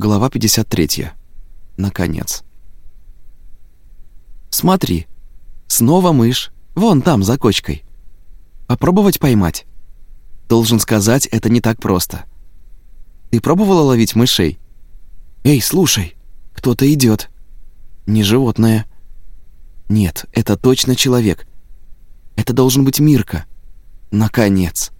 Глава 53. Наконец. «Смотри, снова мышь, вон там, за кочкой. Попробовать поймать? Должен сказать, это не так просто. Ты пробовала ловить мышей? Эй, слушай, кто-то идет. Не животное. Нет, это точно человек. Это должен быть Мирка. Наконец.